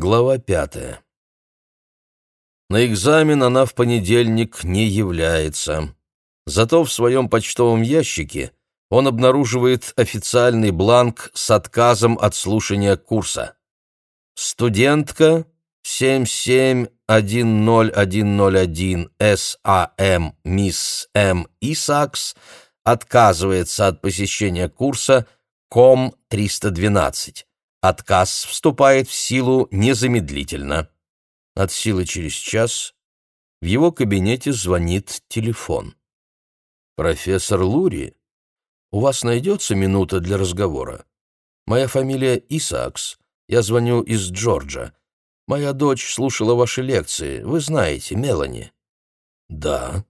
Глава пятая. На экзамен она в понедельник не является. Зато в своем почтовом ящике он обнаруживает официальный бланк с отказом от слушания курса. Студентка 771001 САМ Мисс М. Исакс отказывается от посещения курса КОМ 312. Отказ вступает в силу незамедлительно. От силы через час в его кабинете звонит телефон. «Профессор Лури, у вас найдется минута для разговора? Моя фамилия Исаакс, я звоню из Джорджа. Моя дочь слушала ваши лекции, вы знаете, Мелани». «Да».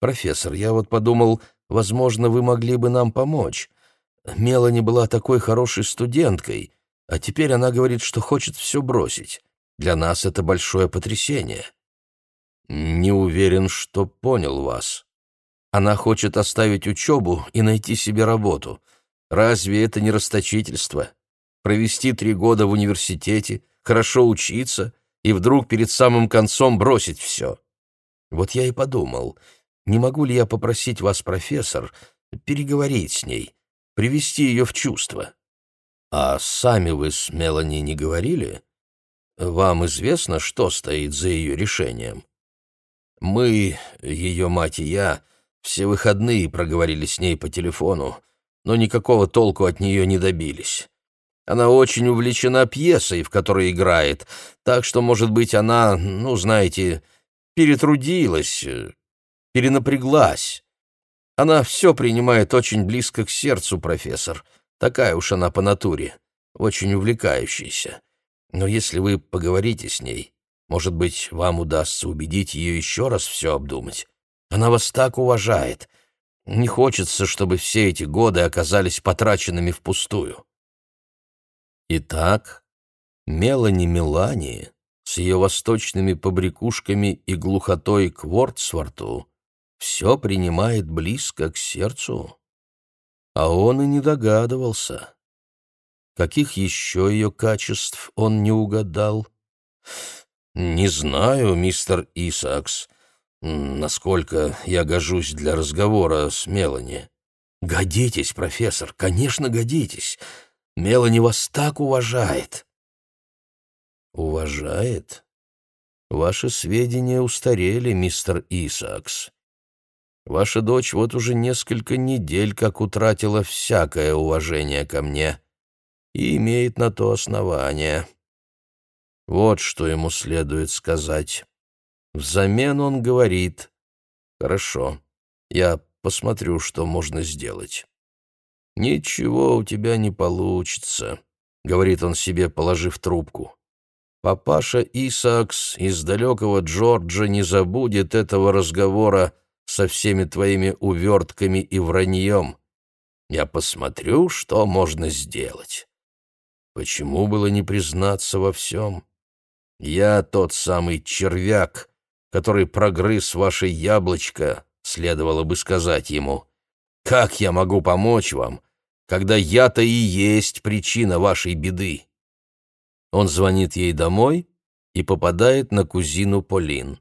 «Профессор, я вот подумал, возможно, вы могли бы нам помочь. Мелани была такой хорошей студенткой, а теперь она говорит, что хочет все бросить. Для нас это большое потрясение. Не уверен, что понял вас. Она хочет оставить учебу и найти себе работу. Разве это не расточительство? Провести три года в университете, хорошо учиться и вдруг перед самым концом бросить все. Вот я и подумал, не могу ли я попросить вас, профессор, переговорить с ней, привести ее в чувство. «А сами вы с Мелани не говорили? Вам известно, что стоит за ее решением?» «Мы, ее мать и я, все выходные проговорили с ней по телефону, но никакого толку от нее не добились. Она очень увлечена пьесой, в которой играет, так что, может быть, она, ну, знаете, перетрудилась, перенапряглась. Она все принимает очень близко к сердцу, профессор». Такая уж она по натуре, очень увлекающаяся. Но если вы поговорите с ней, может быть, вам удастся убедить ее еще раз все обдумать. Она вас так уважает. Не хочется, чтобы все эти годы оказались потраченными впустую. Итак, Мелани Мелани с ее восточными побрякушками и глухотой к Вордсворту все принимает близко к сердцу. А он и не догадывался. Каких еще ее качеств он не угадал? «Не знаю, мистер Исакс, насколько я гожусь для разговора с Мелани». «Годитесь, профессор, конечно, годитесь. Мелани вас так уважает». «Уважает? Ваши сведения устарели, мистер Исакс. Ваша дочь вот уже несколько недель как утратила всякое уважение ко мне и имеет на то основание. Вот что ему следует сказать. Взамен он говорит, «Хорошо, я посмотрю, что можно сделать». «Ничего у тебя не получится», — говорит он себе, положив трубку. «Папаша Исаакс из далекого Джорджа не забудет этого разговора со всеми твоими увертками и враньем. Я посмотрю, что можно сделать. Почему было не признаться во всем? Я тот самый червяк, который прогрыз ваше яблочко, следовало бы сказать ему. Как я могу помочь вам, когда я-то и есть причина вашей беды? Он звонит ей домой и попадает на кузину Полин.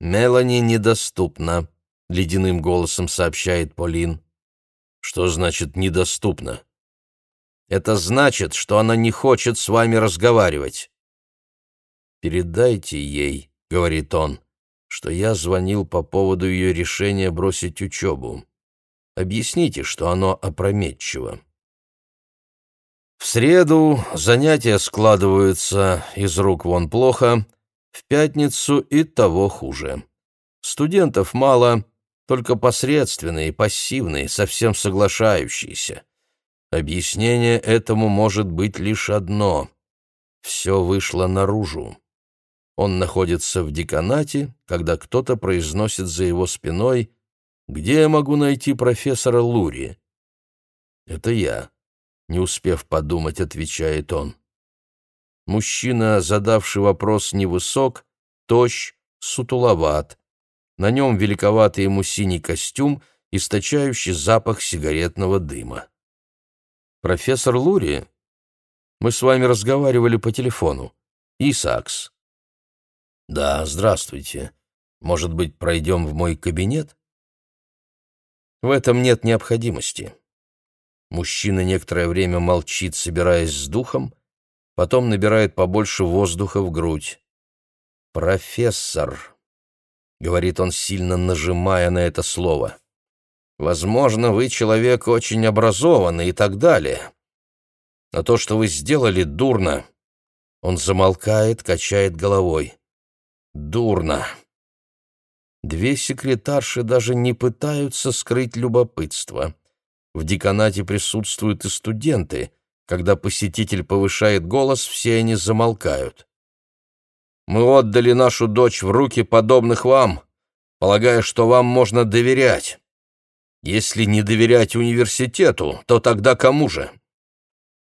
«Мелани недоступна», — ледяным голосом сообщает Полин. «Что значит «недоступна»?» «Это значит, что она не хочет с вами разговаривать». «Передайте ей», — говорит он, — «что я звонил по поводу ее решения бросить учебу. Объясните, что оно опрометчиво». В среду занятия складываются из рук вон плохо, в пятницу и того хуже. Студентов мало, только посредственные, пассивные, совсем соглашающиеся. Объяснение этому может быть лишь одно. Все вышло наружу. Он находится в деканате, когда кто-то произносит за его спиной «Где я могу найти профессора Лури?» «Это я», — не успев подумать, отвечает он. Мужчина, задавший вопрос, невысок, тощ, сутуловат. На нем великоватый ему синий костюм, источающий запах сигаретного дыма. «Профессор Лури, мы с вами разговаривали по телефону. Исакс. Да, здравствуйте. Может быть, пройдем в мой кабинет? В этом нет необходимости. Мужчина некоторое время молчит, собираясь с духом, потом набирает побольше воздуха в грудь. «Профессор», — говорит он, сильно нажимая на это слово, — «возможно, вы человек очень образованный и так далее. Но то, что вы сделали, дурно». Он замолкает, качает головой. «Дурно». Две секретарши даже не пытаются скрыть любопытство. В деканате присутствуют и студенты. Когда посетитель повышает голос, все они замолкают. «Мы отдали нашу дочь в руки подобных вам, полагая, что вам можно доверять. Если не доверять университету, то тогда кому же?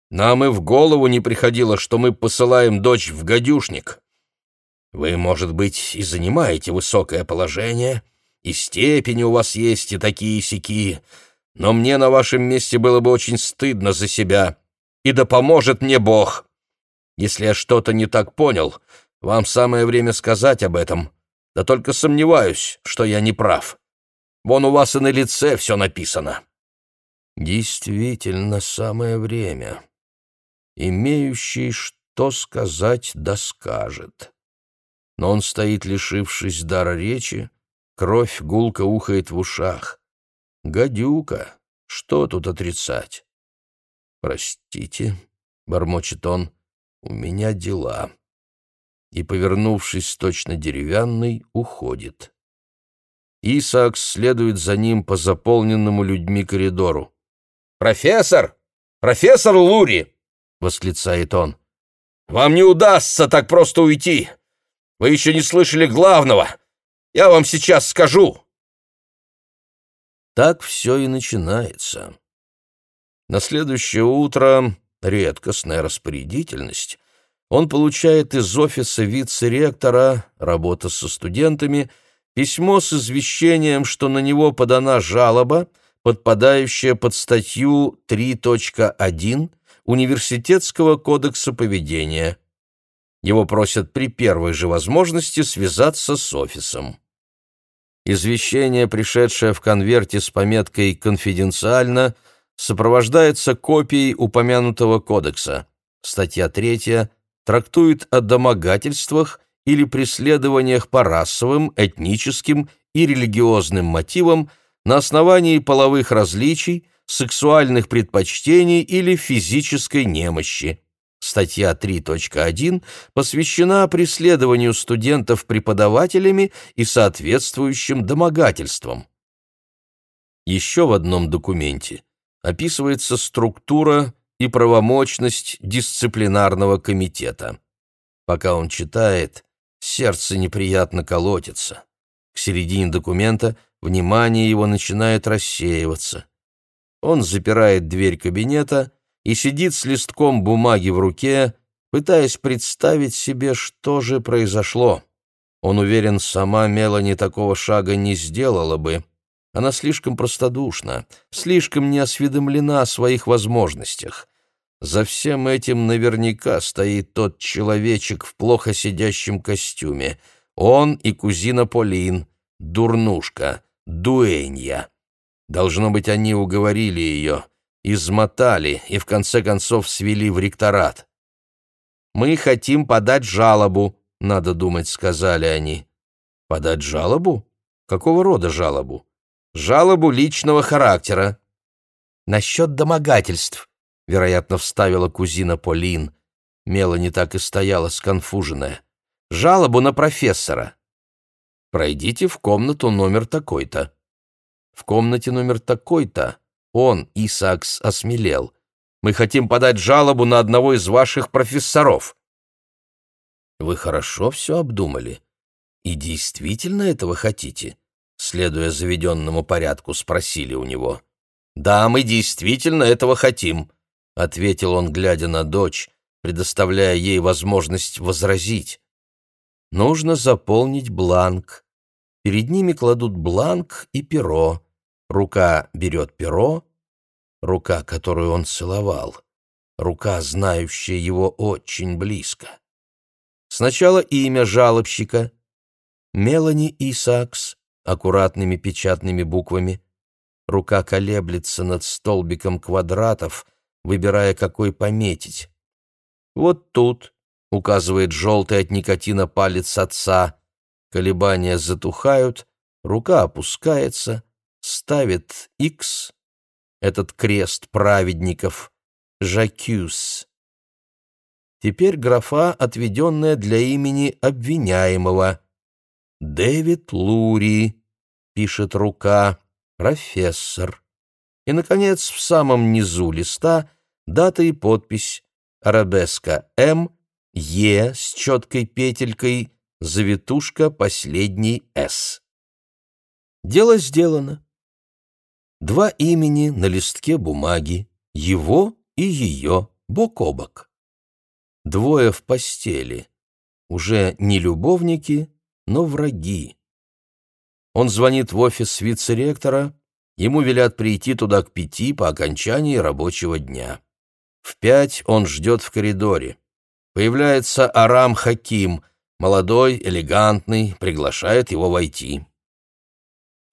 Нам и в голову не приходило, что мы посылаем дочь в гадюшник. Вы, может быть, и занимаете высокое положение, и степени у вас есть, и такие-сяки, но мне на вашем месте было бы очень стыдно за себя, и да поможет мне Бог. Если я что-то не так понял, вам самое время сказать об этом, да только сомневаюсь, что я не прав. Вон у вас и на лице все написано». «Действительно, самое время. Имеющий что сказать, да скажет» но он стоит, лишившись дара речи, кровь гулко ухает в ушах. «Гадюка! Что тут отрицать?» «Простите», — бормочет он, — «у меня дела». И, повернувшись точно деревянный, уходит. Исаак следует за ним по заполненному людьми коридору. «Профессор! Профессор Лури!» — восклицает он. «Вам не удастся так просто уйти! Вы еще не слышали главного. Я вам сейчас скажу». Так все и начинается. На следующее утро, редкостная распорядительность, он получает из офиса вице-ректора, работа со студентами, письмо с извещением, что на него подана жалоба, подпадающая под статью 3.1 Университетского кодекса поведения. Его просят при первой же возможности связаться с офисом. Извещение, пришедшее в конверте с пометкой «Конфиденциально», сопровождается копией упомянутого кодекса. Статья 3 трактует о домогательствах или преследованиях по расовым, этническим и религиозным мотивам на основании половых различий, сексуальных предпочтений или физической немощи. Статья 3.1 посвящена преследованию студентов преподавателями и соответствующим домогательствам. Еще в одном документе описывается структура и правомочность дисциплинарного комитета. Пока он читает, сердце неприятно колотится. К середине документа внимание его начинает рассеиваться. Он запирает дверь кабинета и сидит с листком бумаги в руке, пытаясь представить себе, что же произошло. Он уверен, сама Мелани такого шага не сделала бы. Она слишком простодушна, слишком не осведомлена о своих возможностях. За всем этим наверняка стоит тот человечек в плохо сидящем костюме. Он и кузина Полин, дурнушка, дуэнья. Должно быть, они уговорили ее — измотали и в конце концов свели в ректорат. «Мы хотим подать жалобу», — надо думать, сказали они. «Подать жалобу? Какого рода жалобу?» «Жалобу личного характера». «Насчет домогательств», — вероятно, вставила кузина Полин. Мелани так и стояла сконфуженная. «Жалобу на профессора». «Пройдите в комнату номер такой-то». В комнате номер такой-то он, Исаакс, осмелел. «Мы хотим подать жалобу на одного из ваших профессоров». «Вы хорошо все обдумали? И действительно этого хотите?» Следуя заведенному порядку, спросили у него. «Да, мы действительно этого хотим», — ответил он, глядя на дочь, предоставляя ей возможность возразить. «Нужно заполнить бланк. Перед ними кладут бланк и перо. Рука берет перо, рука, которую он целовал, рука, знающая его очень близко. Сначала имя жалобщика. Мелани Исаакс, аккуратными печатными буквами. Рука колеблется над столбиком квадратов, выбирая, какой пометить. Вот тут, указывает желтый от никотина палец отца, колебания затухают, рука опускается, ставит X, этот крест праведников, Жакюс. Теперь графа, отведенная для имени обвиняемого. «Дэвид Лури», — пишет рука, — «профессор». И, наконец, в самом низу листа дата и подпись «Арабеска М», «Е» с четкой петелькой, завитушка последний «С». Дело сделано. Два имени на листке бумаги, его и ее, бок о бок. Двое в постели, уже не любовники, но враги. Он звонит в офис вице-ректора, ему велят прийти туда к пяти по окончании рабочего дня. В пять он ждет в коридоре. Появляется Арам Хаким, молодой, элегантный, приглашает его войти.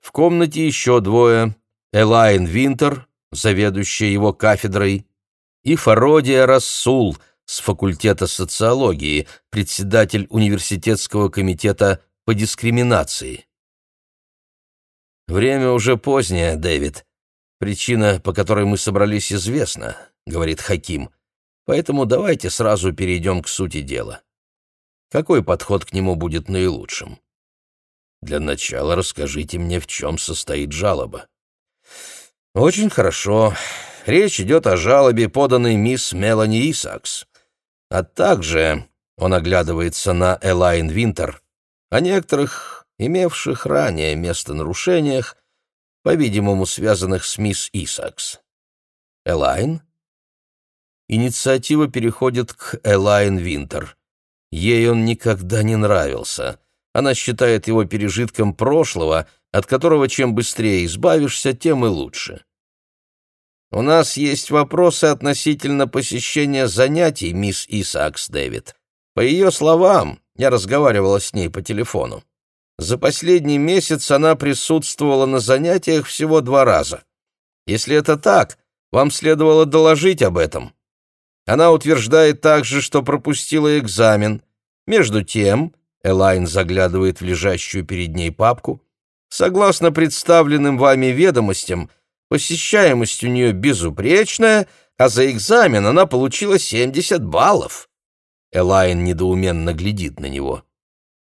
В комнате еще двое. Элайн Винтер, заведующая его кафедрой, и Фародия Рассул с факультета социологии, председатель университетского комитета по дискриминации. «Время уже позднее, Дэвид. Причина, по которой мы собрались, известна», — говорит Хаким. «Поэтому давайте сразу перейдем к сути дела. Какой подход к нему будет наилучшим?» «Для начала расскажите мне, в чем состоит жалоба». «Очень хорошо. Речь идет о жалобе, поданной мисс Мелани Исакс, а также, он оглядывается на Элайн Винтер, о некоторых имевших ранее место нарушениях, по-видимому, связанных с мисс Исакс. Элайн? Инициатива переходит к Элайн Винтер. Ей он никогда не нравился. Она считает его пережитком прошлого, от которого чем быстрее избавишься, тем и лучше. «У нас есть вопросы относительно посещения занятий, мисс Исакс Дэвид. По ее словам, я разговаривала с ней по телефону. За последний месяц она присутствовала на занятиях всего два раза. Если это так, вам следовало доложить об этом. Она утверждает также, что пропустила экзамен. Между тем, Элайн заглядывает в лежащую перед ней папку, согласно представленным вами ведомостям, посещаемость у нее безупречная, а за экзамен она получила 70 баллов. Элайн недоуменно глядит на него.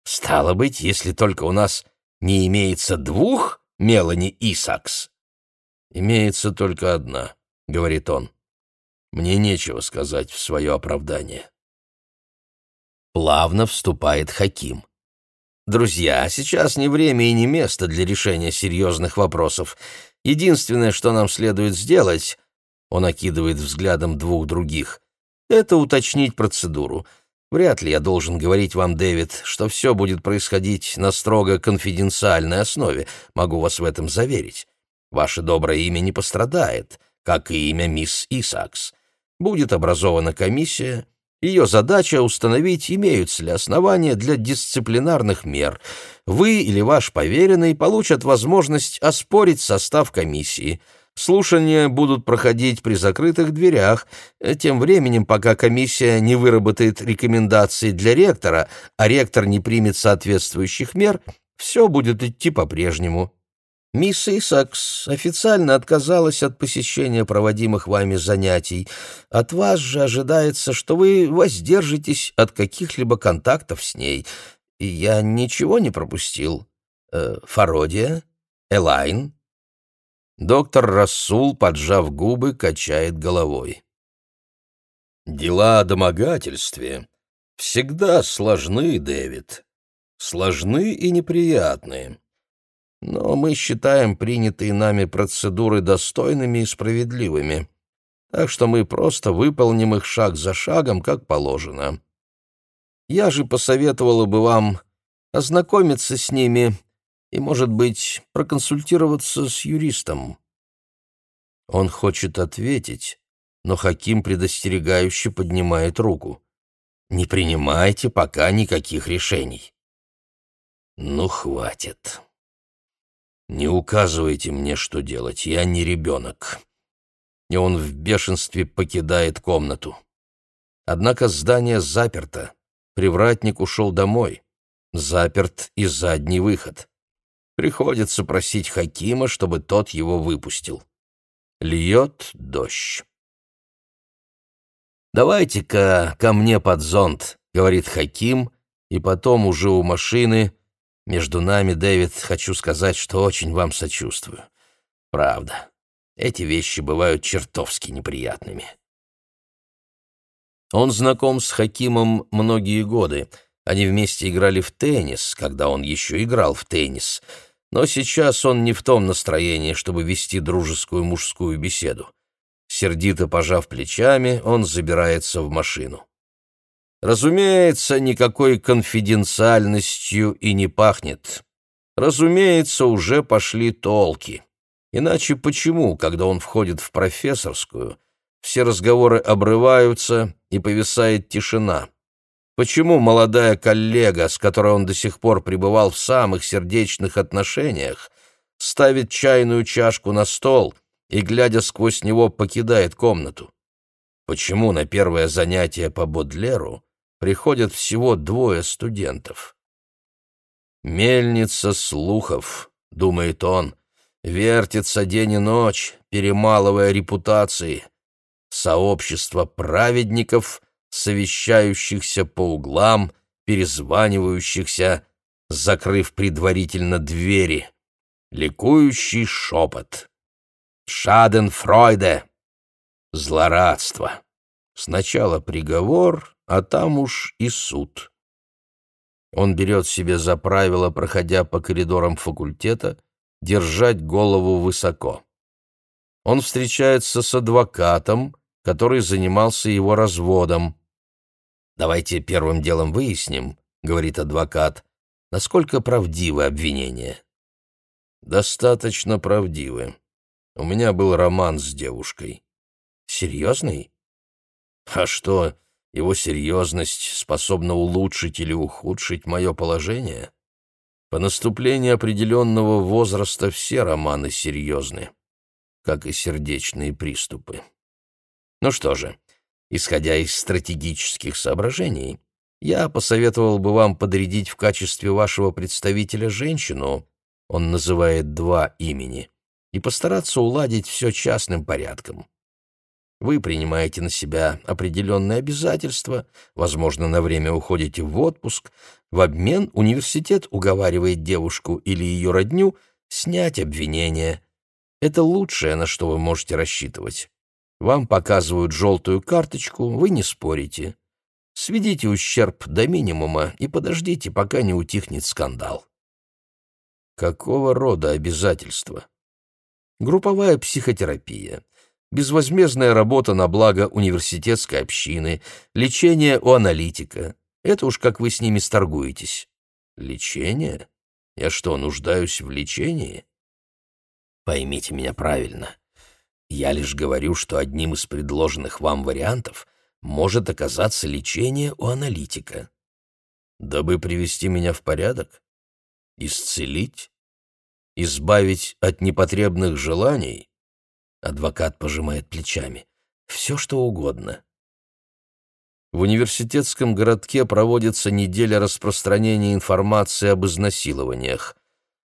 Стало быть, если только у нас не имеется двух Мелани Исакс. Имеется только одна, говорит он. Мне нечего сказать в свое оправдание. Плавно вступает Хаким. Друзья, сейчас не время и не место для решения серьезных вопросов. Единственное, что нам следует сделать, он окидывает взглядом двух других, это уточнить процедуру — Вряд ли я должен говорить вам, Дэвид, что все будет происходить на строго конфиденциальной основе, могу вас в этом заверить. Ваше доброе имя не пострадает, как и имя мисс Исакс. Будет образована комиссия, ее задача — установить, имеются ли основания для дисциплинарных мер. Вы или ваш поверенный получат возможность оспорить состав комиссии — Слушания будут проходить при закрытых дверях, э, тем временем, пока комиссия не выработает рекомендации для ректора, а ректор не примет соответствующих мер, все будет идти по-прежнему. Мисс Исакс официально отказалась от посещения проводимых вами занятий. От вас же ожидается, что вы воздержитесь от каких-либо контактов с ней. И я ничего не пропустил. Э, Фародия? Элайн? Доктор Рассул, поджав губы, качает головой. «Дела о домогательстве всегда сложны, Дэвид. Сложны и неприятные. Но мы считаем принятые нами процедуры достойными и справедливыми, так что мы просто выполним их шаг за шагом, как положено. Я же посоветовала бы вам ознакомиться с ними и, может быть, проконсультироваться с юристом. Он хочет ответить, но Хаким предостерегающе поднимает руку. не принимайте пока никаких решений. Ну, хватит. Не указывайте мне, что делать, я не ребенок. И он в бешенстве покидает комнату. Однако здание заперто. Привратник ушел домой. Заперт и задний выход. Приходится просить Хакима, чтобы тот его выпустил. Льет дождь. «Давайте-ка ко мне под зонт», — говорит Хаким, и потом уже у машины. Между нами, Дэвид, хочу сказать, что очень вам сочувствую. Правда, эти вещи бывают чертовски неприятными. Он знаком с Хакимом многие годы. Они вместе играли в теннис, когда он еще играл в теннис. Но сейчас он не в том настроении, чтобы вести дружескую мужскую беседу. Сердито пожав плечами, он забирается в машину. Разумеется, никакой конфиденциальностью и не пахнет. Разумеется, уже пошли толки. Иначе почему, когда он входит в профессорскую, все разговоры обрываются и повисает тишина? Почему молодая коллега, с которой он до сих пор пребывал в самых сердечных отношениях, ставит чайную чашку на стол — и, глядя сквозь него, покидает комнату. Почему на первое занятие по Бодлеру приходят всего двое студентов? «Мельница слухов», — думает он, — «вертится день и ночь, перемалывая репутации. Сообщество праведников, совещающихся по углам, перезванивающихся, закрыв предварительно двери. Ликующий шепот. Шаденфройде. Злорадство. Сначала приговор, а там уж и суд. Он берет себе за правило, проходя по коридорам факультета, держать голову высоко. Он встречается с адвокатом, который занимался его разводом. «Давайте первым делом выясним», — говорит адвокат, — «насколько правдивы обвинения». «Достаточно правдивы», у меня был роман с девушкой. Серьезный? А что, его серьезность способна улучшить или ухудшить мое положение? По наступлении определенного возраста все романы серьезны, как и сердечные приступы. Ну что же, исходя из стратегических соображений, я посоветовал бы вам подрядить в качестве вашего представителя женщину, он называет два имени — и постараться уладить все частным порядком. Вы принимаете на себя определенные обязательства, возможно, на время уходите в отпуск. В обмен университет уговаривает девушку или ее родню снять обвинение. Это лучшее, на что вы можете рассчитывать. Вам показывают желтую карточку, вы не спорите. Сведите ущерб до минимума и подождите, пока не утихнет скандал. Какого рода обязательства? групповая психотерапия, безвозмездная работа на благо университетской общины, лечение у аналитика. Это уж как вы с ними сторгуетесь. Лечение? Я что, нуждаюсь в лечении? Поймите меня правильно. Я лишь говорю, что одним из предложенных вам вариантов может оказаться лечение у аналитика. Дабы привести меня в порядок? Исцелить? Избавить от непотребных желаний? Адвокат пожимает плечами. Все, что угодно. В университетском городке проводится неделя распространения информации об изнасилованиях.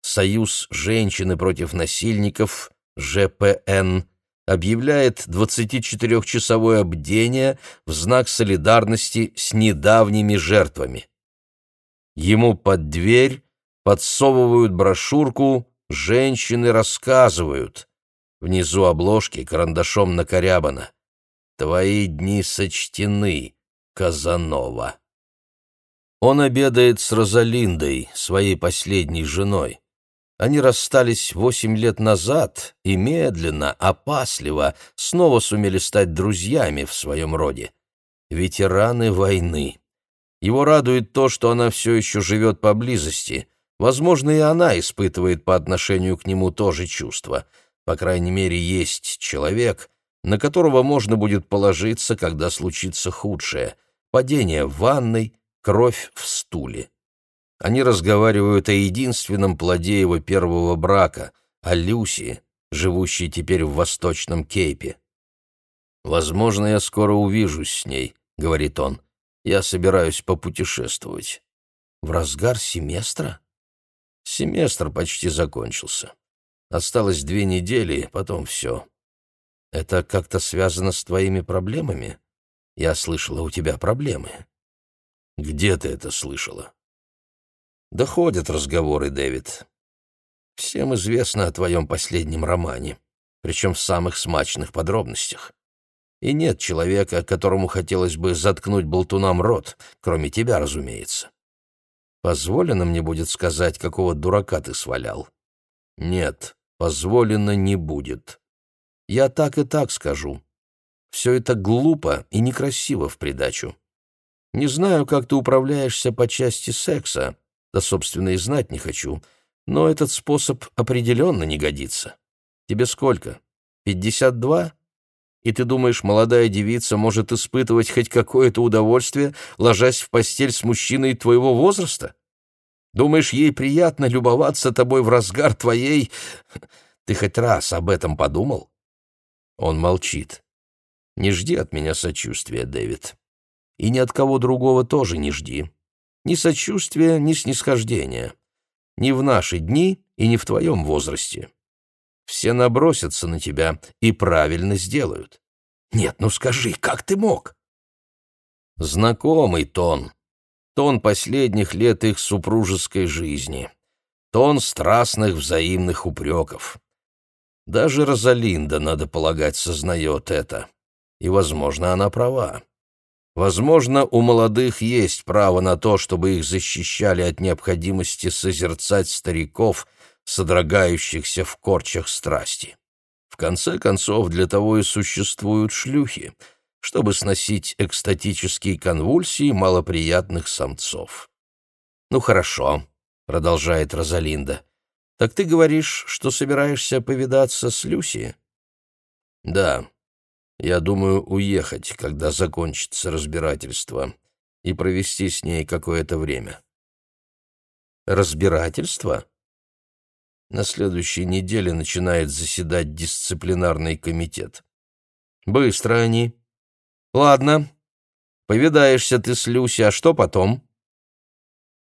Союз «Женщины против насильников» ЖПН объявляет 24-часовое бдение в знак солидарности с недавними жертвами. Ему под дверь подсовывают брошюрку Женщины рассказывают. Внизу обложки карандашом накорябано. Твои дни сочтены, Казанова. Он обедает с Розалиндой, своей последней женой. Они расстались восемь лет назад и медленно, опасливо снова сумели стать друзьями в своем роде. Ветераны войны. Его радует то, что она все еще живет поблизости — Возможно, и она испытывает по отношению к нему тоже чувство. По крайней мере, есть человек, на которого можно будет положиться, когда случится худшее. падение в ванной, кровь в стуле. Они разговаривают о единственном плоде его первого брака, о Люси, живущей теперь в Восточном Кейпе. «Возможно, я скоро увижусь с ней», — говорит он. «Я собираюсь попутешествовать». «В разгар семестра?» «Семестр почти закончился. Осталось две недели, потом все. Это как-то связано с твоими проблемами? Я слышала, у тебя проблемы». «Где ты это слышала?» «Доходят разговоры, Дэвид. Всем известно о твоем последнем романе, причем в самых смачных подробностях. И нет человека, которому хотелось бы заткнуть болтунам рот, кроме тебя, разумеется. Позволено мне будет сказать, какого дурака ты свалял? Нет, позволено не будет. Я так и так скажу. Все это глупо и некрасиво в придачу. Не знаю, как ты управляешься по части секса, да, собственно, и знать не хочу, но этот способ определенно не годится. Тебе сколько? Пятьдесят два? И ты думаешь, молодая девица может испытывать хоть какое-то удовольствие, ложась в постель с мужчиной твоего возраста? Думаешь, ей приятно любоваться тобой в разгар твоей... Ты хоть раз об этом подумал?» Он молчит. «Не жди от меня сочувствия, Дэвид. И ни от кого другого тоже не жди. Ни сочувствия, ни снисхождения. Ни в наши дни и не в твоем возрасте. Все набросятся на тебя и правильно сделают. Нет, ну скажи, как ты мог? Знакомый тон. Тон последних лет их супружеской жизни. Тон страстных взаимных упреков. Даже Розалинда, надо полагать, сознает это. И, возможно, она права. Возможно, у молодых есть право на то, чтобы их защищали от необходимости созерцать стариков — содрогающихся в корчах страсти. В конце концов, для того и существуют шлюхи, чтобы сносить экстатические конвульсии малоприятных самцов. «Ну хорошо», — продолжает Розалинда, — «так ты говоришь, что собираешься повидаться с Люси?» «Да, я думаю уехать, когда закончится разбирательство, и провести с ней какое-то время». «Разбирательство?» На следующей неделе начинает заседать дисциплинарный комитет. Быстро они. Ладно. Повидаешься ты с Люси, а что потом?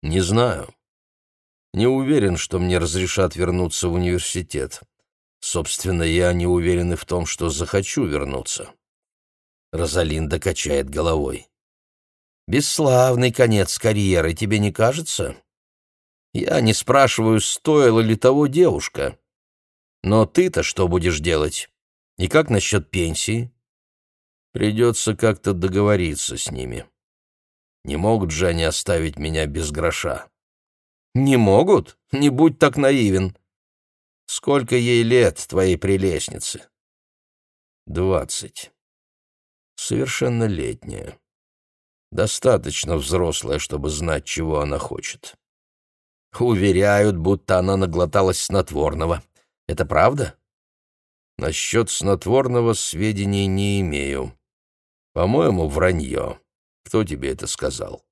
Не знаю. Не уверен, что мне разрешат вернуться в университет. Собственно, я не уверен и в том, что захочу вернуться. Розалинда качает головой. Бесславный конец карьеры, тебе не кажется? Я не спрашиваю, стоила ли того девушка. Но ты-то что будешь делать? И как насчет пенсии? Придется как-то договориться с ними. Не могут же они оставить меня без гроша. Не могут? Не будь так наивен. Сколько ей лет, твоей прелестнице? Двадцать. Совершеннолетняя. Достаточно взрослая, чтобы знать, чего она хочет. Уверяют, будто она наглоталась снотворного. Это правда? Насчет снотворного сведений не имею. По-моему, вранье. Кто тебе это сказал?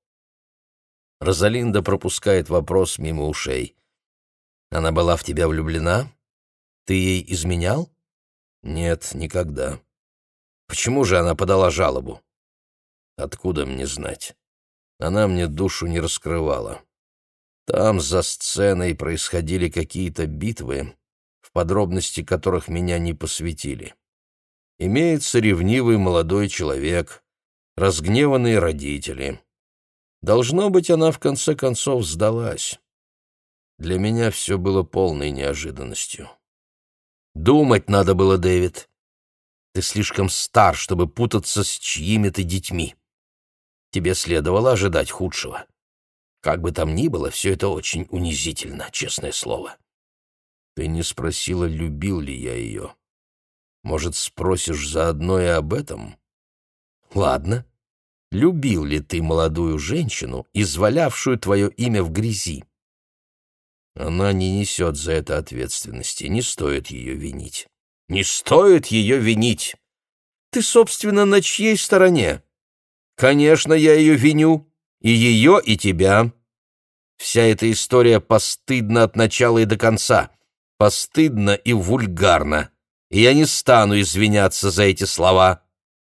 Розалинда пропускает вопрос мимо ушей. Она была в тебя влюблена? Ты ей изменял? Нет, никогда. Почему же она подала жалобу? Откуда мне знать? Она мне душу не раскрывала. Там за сценой происходили какие-то битвы, в подробности которых меня не посвятили. Имеется ревнивый молодой человек, разгневанные родители. Должно быть, она в конце концов сдалась. Для меня все было полной неожиданностью. Думать надо было, Дэвид. Ты слишком стар, чтобы путаться с чьими-то детьми. Тебе следовало ожидать худшего. Как бы там ни было, все это очень унизительно, честное слово. Ты не спросила, любил ли я ее. Может, спросишь заодно и об этом? Ладно. Любил ли ты молодую женщину, извалявшую твое имя в грязи? Она не несет за это ответственности, не стоит ее винить. Не стоит ее винить! Ты, собственно, на чьей стороне? Конечно, я ее виню, и ее, и тебя. Вся эта история постыдна от начала и до конца, постыдна и вульгарна, и я не стану извиняться за эти слова.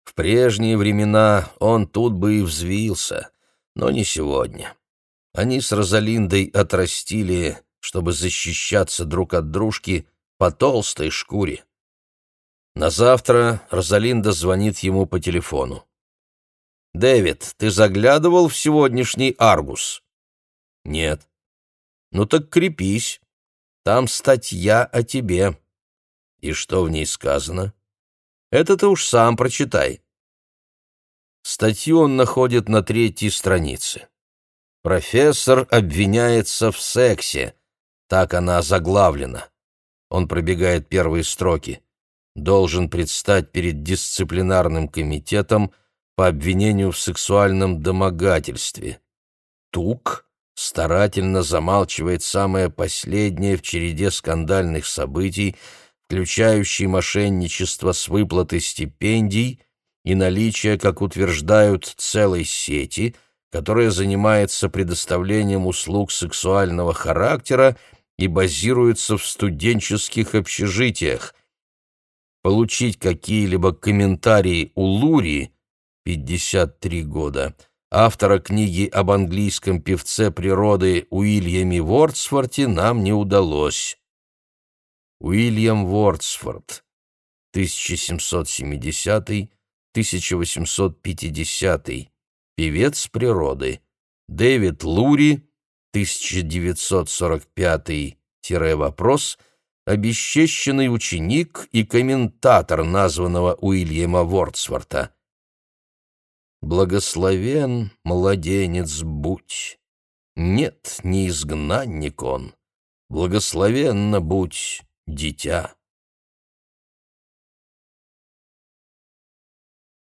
В прежние времена он тут бы и взвился, но не сегодня. Они с Розалиндой отрастили, чтобы защищаться друг от дружки по толстой шкуре. На завтра Розалинда звонит ему по телефону. «Дэвид, ты заглядывал в сегодняшний Аргус?» «Нет». «Ну так крепись. Там статья о тебе». «И что в ней сказано?» «Это ты уж сам прочитай». Статью он находит на третьей странице. «Профессор обвиняется в сексе». Так она заглавлена. Он пробегает первые строки. «Должен предстать перед дисциплинарным комитетом по обвинению в сексуальном домогательстве. Тук старательно замалчивает самое последнее в череде скандальных событий, включающие мошенничество с выплатой стипендий и наличие, как утверждают, целой сети, которая занимается предоставлением услуг сексуального характера и базируется в студенческих общежитиях. Получить какие-либо комментарии у Лури 53 года, автора книги об английском певце природы Уильяме Вордсворте нам не удалось. Уильям Вордсворт, 1770-1850, певец природы. Дэвид Лури, 1945-вопрос, обесчещенный ученик и комментатор названного Уильяма Вордсворта. Благословен, младенец, будь. Нет, не изгнанник он. Благословенно будь, дитя.